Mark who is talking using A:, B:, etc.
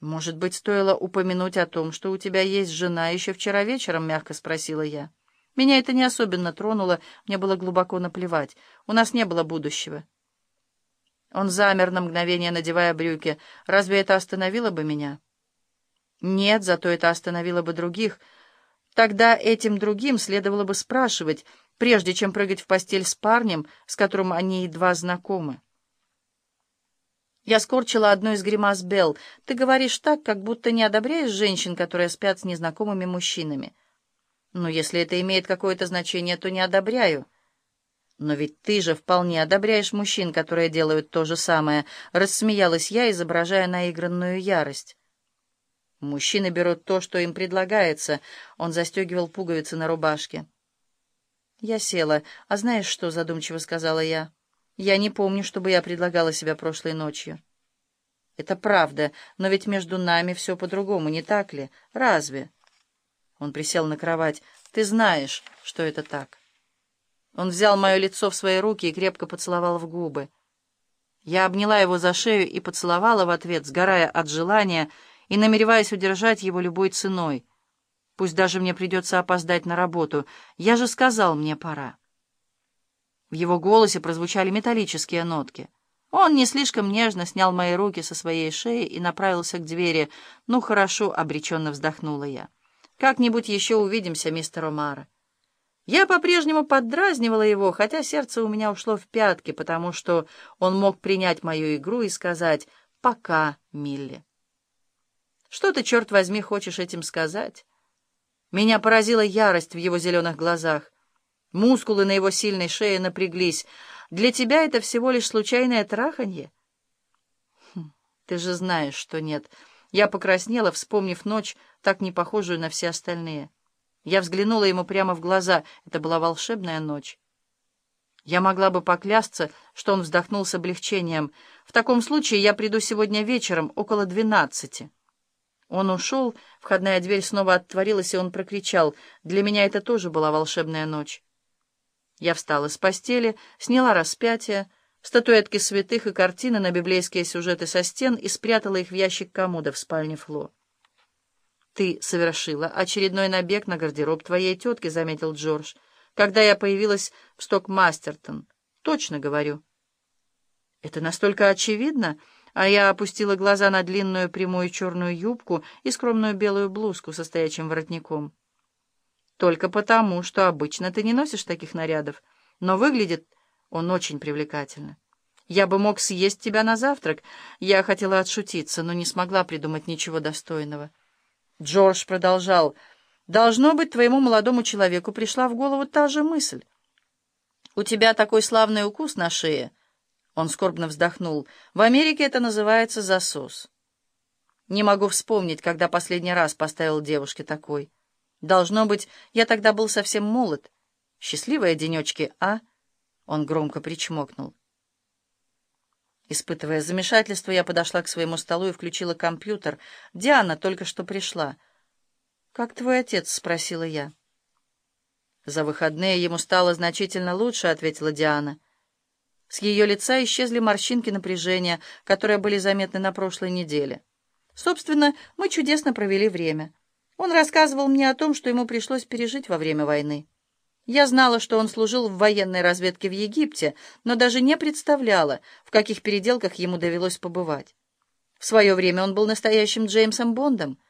A: «Может быть, стоило упомянуть о том, что у тебя есть жена еще вчера вечером?» — мягко спросила я. Меня это не особенно тронуло, мне было глубоко наплевать. У нас не было будущего. Он замер на мгновение, надевая брюки. Разве это остановило бы меня? Нет, зато это остановило бы других. Тогда этим другим следовало бы спрашивать, прежде чем прыгать в постель с парнем, с которым они едва знакомы. Я скорчила одну из гримас Белл. «Ты говоришь так, как будто не одобряешь женщин, которые спят с незнакомыми мужчинами». «Ну, если это имеет какое-то значение, то не одобряю». «Но ведь ты же вполне одобряешь мужчин, которые делают то же самое», — рассмеялась я, изображая наигранную ярость. «Мужчины берут то, что им предлагается», — он застегивал пуговицы на рубашке. Я села. «А знаешь что?» — задумчиво сказала я. Я не помню, чтобы я предлагала себя прошлой ночью. Это правда, но ведь между нами все по-другому, не так ли? Разве? Он присел на кровать. Ты знаешь, что это так. Он взял мое лицо в свои руки и крепко поцеловал в губы. Я обняла его за шею и поцеловала в ответ, сгорая от желания и намереваясь удержать его любой ценой. Пусть даже мне придется опоздать на работу. Я же сказал, мне пора. В его голосе прозвучали металлические нотки. Он не слишком нежно снял мои руки со своей шеи и направился к двери. «Ну, хорошо», — обреченно вздохнула я. «Как-нибудь еще увидимся, мистер Омара». Я по-прежнему поддразнивала его, хотя сердце у меня ушло в пятки, потому что он мог принять мою игру и сказать «пока, Милли». «Что ты, черт возьми, хочешь этим сказать?» Меня поразила ярость в его зеленых глазах. Мускулы на его сильной шее напряглись. «Для тебя это всего лишь случайное траханье?» хм, «Ты же знаешь, что нет». Я покраснела, вспомнив ночь, так не похожую на все остальные. Я взглянула ему прямо в глаза. Это была волшебная ночь. Я могла бы поклясться, что он вздохнул с облегчением. «В таком случае я приду сегодня вечером, около двенадцати». Он ушел, входная дверь снова отворилась, и он прокричал. «Для меня это тоже была волшебная ночь». Я встала с постели, сняла распятие, статуэтки святых и картины на библейские сюжеты со стен и спрятала их в ящик комода в спальне Фло. «Ты совершила очередной набег на гардероб твоей тетки», — заметил Джордж, «когда я появилась в Сток-Мастертон. Точно говорю». «Это настолько очевидно», а я опустила глаза на длинную прямую черную юбку и скромную белую блузку со стоячим воротником. Только потому, что обычно ты не носишь таких нарядов. Но выглядит он очень привлекательно. Я бы мог съесть тебя на завтрак. Я хотела отшутиться, но не смогла придумать ничего достойного. Джордж продолжал. «Должно быть, твоему молодому человеку пришла в голову та же мысль. У тебя такой славный укус на шее». Он скорбно вздохнул. «В Америке это называется засос». Не могу вспомнить, когда последний раз поставил девушке такой. Должно быть, я тогда был совсем молод. Счастливые денечки, а? Он громко причмокнул. Испытывая замешательство, я подошла к своему столу и включила компьютер. Диана только что пришла. «Как твой отец?» — спросила я. «За выходные ему стало значительно лучше», — ответила Диана. С ее лица исчезли морщинки напряжения, которые были заметны на прошлой неделе. Собственно, мы чудесно провели время. Он рассказывал мне о том, что ему пришлось пережить во время войны. Я знала, что он служил в военной разведке в Египте, но даже не представляла, в каких переделках ему довелось побывать. В свое время он был настоящим Джеймсом Бондом —